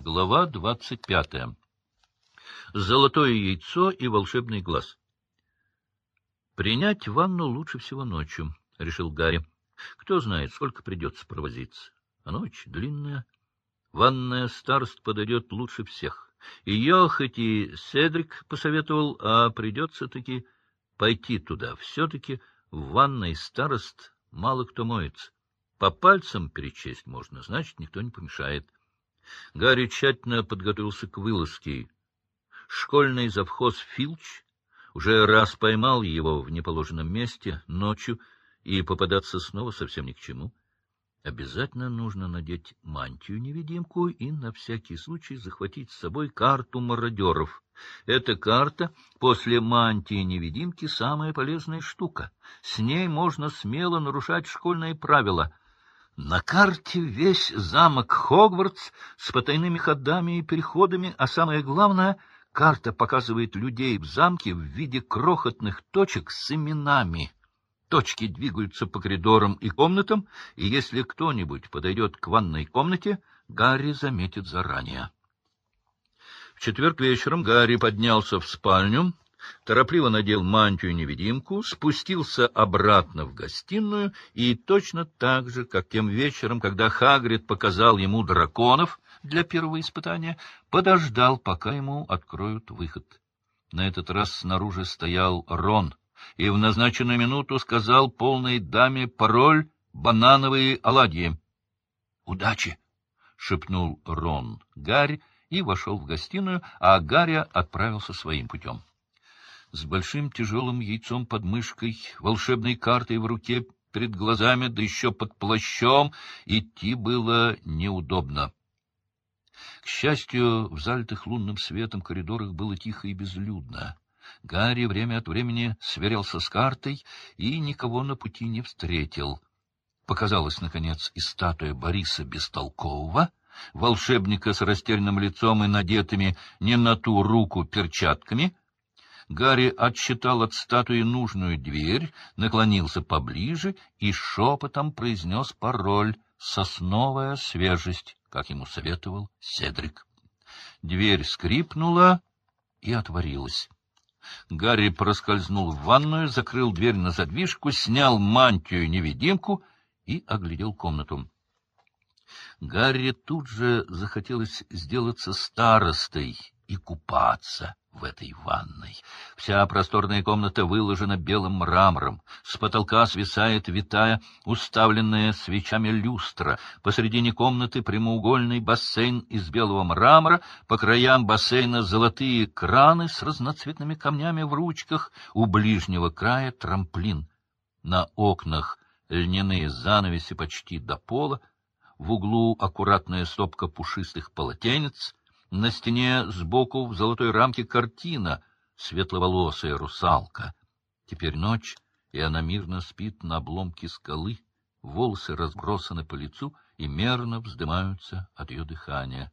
Глава двадцать пятая. Золотое яйцо и волшебный глаз. Принять ванну лучше всего ночью, — решил Гарри. Кто знает, сколько придется провозиться. А ночь длинная. Ванная старост подойдет лучше всех. Ее хоть и Седрик посоветовал, а придется-таки пойти туда. Все-таки в ванной старост мало кто моется. По пальцам перечесть можно, значит, никто не помешает. Гарри тщательно подготовился к вылазке. Школьный завхоз Филч уже раз поймал его в неположенном месте ночью, и попадаться снова совсем ни к чему. Обязательно нужно надеть мантию-невидимку и на всякий случай захватить с собой карту мародеров. Эта карта после мантии-невидимки самая полезная штука. С ней можно смело нарушать школьные правила — на карте весь замок Хогвартс с потайными ходами и переходами, а самое главное, карта показывает людей в замке в виде крохотных точек с именами. Точки двигаются по коридорам и комнатам, и если кто-нибудь подойдет к ванной комнате, Гарри заметит заранее. В четверг вечером Гарри поднялся в спальню, торопливо надел мантию-невидимку, спустился обратно в гостиную и точно так же, как тем вечером, когда Хагрид показал ему драконов для первого испытания, подождал, пока ему откроют выход. На этот раз снаружи стоял Рон и в назначенную минуту сказал полной даме пароль «банановые оладьи». «Удачи!» — шепнул Рон Гарри и вошел в гостиную, а Гарри отправился своим путем с большим тяжелым яйцом под мышкой, волшебной картой в руке перед глазами, да еще под плащом, идти было неудобно. К счастью, в залитых лунным светом коридорах было тихо и безлюдно. Гарри время от времени сверялся с картой и никого на пути не встретил. Показалась, наконец, и статуя Бориса Бестолкового, волшебника с растерянным лицом и надетыми не на ту руку перчатками — Гарри отсчитал от статуи нужную дверь, наклонился поближе и шепотом произнес пароль «Сосновая свежесть», как ему советовал Седрик. Дверь скрипнула и отворилась. Гарри проскользнул в ванную, закрыл дверь на задвижку, снял мантию-невидимку и оглядел комнату. Гарри тут же захотелось сделаться старостой и купаться в этой ванной. Вся просторная комната выложена белым мрамором. С потолка свисает витая, уставленная свечами люстра. Посредине комнаты прямоугольный бассейн из белого мрамора, по краям бассейна золотые краны с разноцветными камнями в ручках, у ближнего края трамплин. На окнах льняные занавеси почти до пола, в углу аккуратная стопка пушистых полотенец, на стене сбоку в золотой рамке картина «Светловолосая русалка». Теперь ночь, и она мирно спит на обломке скалы, волосы разбросаны по лицу и мерно вздымаются от ее дыхания.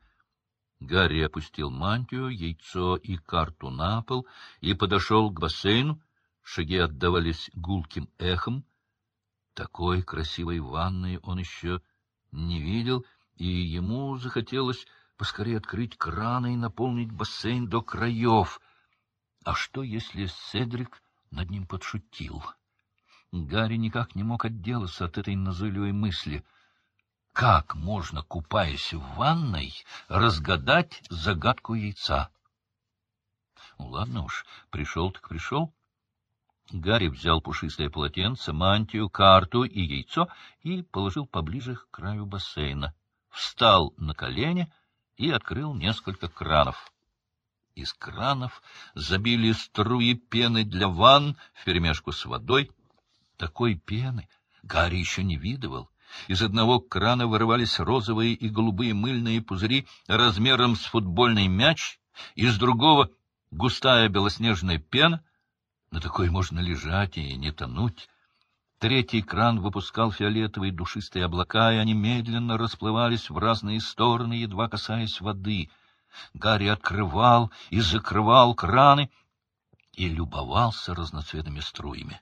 Гарри опустил мантию, яйцо и карту на пол и подошел к бассейну. Шаги отдавались гулким эхом. Такой красивой ванной он еще не видел, и ему захотелось поскорее открыть краны и наполнить бассейн до краев. А что, если Седрик над ним подшутил? Гарри никак не мог отделаться от этой назойливой мысли. Как можно, купаясь в ванной, разгадать загадку яйца? Ну, ладно уж, пришел так пришел. Гарри взял пушистое полотенце, мантию, карту и яйцо и положил поближе к краю бассейна. Встал на колени — и открыл несколько кранов. Из кранов забили струи пены для ванн вперемешку с водой. Такой пены Гарри еще не видывал. Из одного крана вырывались розовые и голубые мыльные пузыри размером с футбольный мяч, из другого — густая белоснежная пена. На такой можно лежать и не тонуть. Третий кран выпускал фиолетовые душистые облака, и они медленно расплывались в разные стороны, едва касаясь воды. Гарри открывал и закрывал краны и любовался разноцветными струями.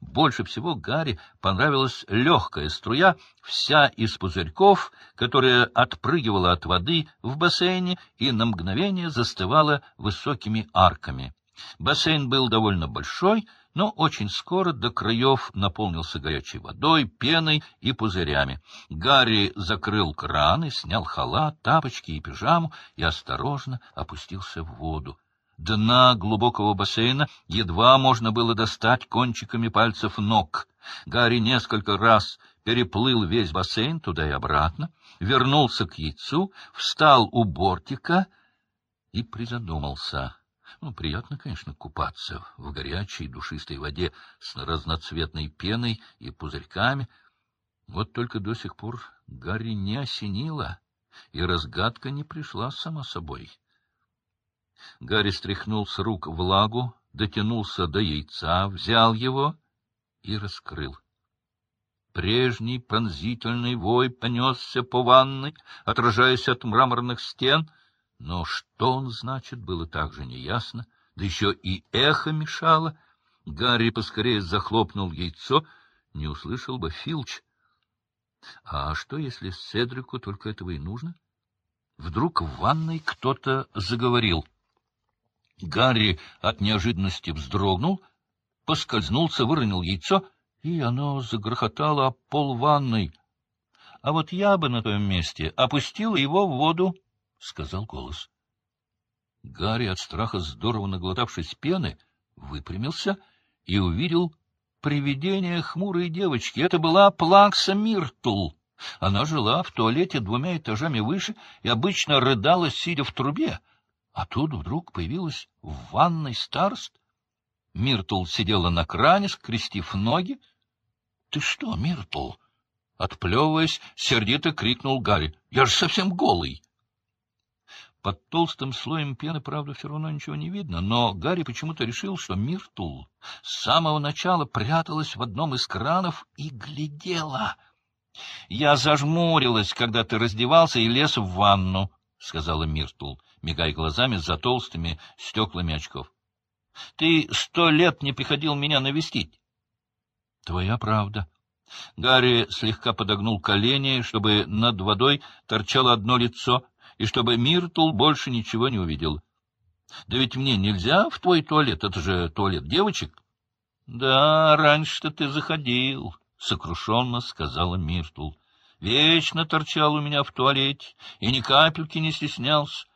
Больше всего Гарри понравилась легкая струя, вся из пузырьков, которая отпрыгивала от воды в бассейне и на мгновение застывала высокими арками. Бассейн был довольно большой, но очень скоро до краев наполнился горячей водой, пеной и пузырями. Гарри закрыл краны, снял халат, тапочки и пижаму и осторожно опустился в воду. Дна глубокого бассейна едва можно было достать кончиками пальцев ног. Гарри несколько раз переплыл весь бассейн туда и обратно, вернулся к яйцу, встал у бортика и призадумался. Ну, приятно, конечно, купаться в горячей душистой воде с разноцветной пеной и пузырьками. Вот только до сих пор Гарри не осенило, и разгадка не пришла сама собой. Гарри стряхнул с рук влагу, дотянулся до яйца, взял его и раскрыл. Прежний пронзительный вой понесся по ванной, отражаясь от мраморных стен, но что он значит, было также неясно, да еще и эхо мешало. Гарри поскорее захлопнул яйцо, не услышал бы Филч. А что, если Седрику только этого и нужно? Вдруг в ванной кто-то заговорил — Гарри от неожиданности вздрогнул, поскользнулся, выронил яйцо, и оно загрохотало об пол ванной. — А вот я бы на том месте опустил его в воду, — сказал голос. Гарри, от страха здорово наглотавшись пены, выпрямился и увидел привидение хмурой девочки. Это была Плакса Миртл. Она жила в туалете двумя этажами выше и обычно рыдала, сидя в трубе. А тут вдруг появилась в ванной старост. Миртл сидела на кране, скрестив ноги. — Ты что, Миртл? — отплевываясь, сердито крикнул Гарри. — Я же совсем голый. Под толстым слоем пены, правда, все равно ничего не видно, но Гарри почему-то решил, что Миртл с самого начала пряталась в одном из кранов и глядела. — Я зажмурилась, когда ты раздевался и лез в ванну, — сказала Миртл мигая глазами за толстыми стеклами очков. — Ты сто лет не приходил меня навестить. — Твоя правда. Гарри слегка подогнул колени, чтобы над водой торчало одно лицо, и чтобы Миртл больше ничего не увидел. — Да ведь мне нельзя в твой туалет, это же туалет девочек. — Да, раньше-то ты заходил, — сокрушенно сказала Миртл. — Вечно торчал у меня в туалете и ни капельки не стеснялся.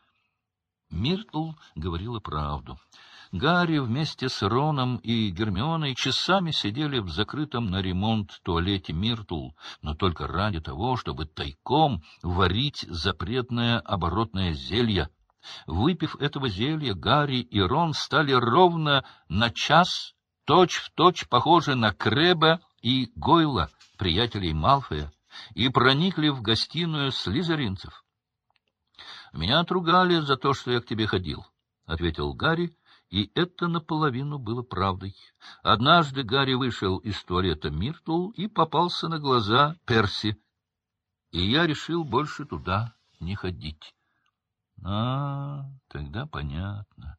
Миртл говорила правду. Гарри вместе с Роном и Гермионой часами сидели в закрытом на ремонт туалете Миртл, но только ради того, чтобы тайком варить запретное оборотное зелье. Выпив этого зелья, Гарри и Рон стали ровно на час точь-в-точь точь похожи на Крэба и Гойла, приятелей Малфоя, и проникли в гостиную слизеринцев. — Меня отругали за то, что я к тебе ходил, — ответил Гарри, и это наполовину было правдой. Однажды Гарри вышел из туалета Миртл и попался на глаза Перси, и я решил больше туда не ходить. — А, тогда понятно.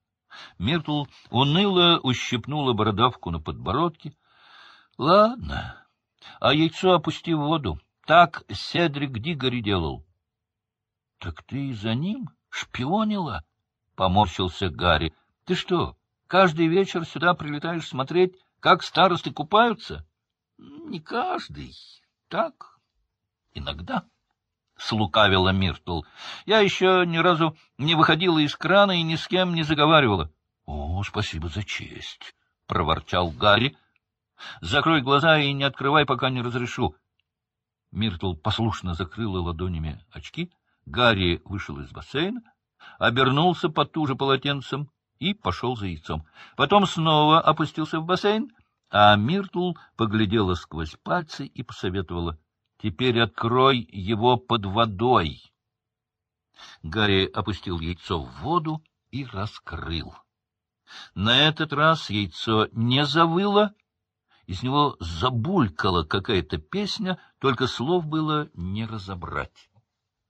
Миртл уныло ущипнула бородавку на подбородке. — Ладно, а яйцо опусти в воду. Так Седрик Дигори делал. —— Так ты за ним шпионила? — поморщился Гарри. — Ты что, каждый вечер сюда прилетаешь смотреть, как старосты купаются? — Не каждый. Так, иногда. — слукавила Миртл. — Я еще ни разу не выходила из крана и ни с кем не заговаривала. — О, спасибо за честь, — проворчал Гарри. — Закрой глаза и не открывай, пока не разрешу. Миртл послушно закрыла ладонями очки — Гарри вышел из бассейна, обернулся под ту же полотенцем и пошел за яйцом. Потом снова опустился в бассейн, а Миртл поглядела сквозь пальцы и посоветовала. — Теперь открой его под водой. Гарри опустил яйцо в воду и раскрыл. На этот раз яйцо не завыло, из него забулькала какая-то песня, только слов было не разобрать.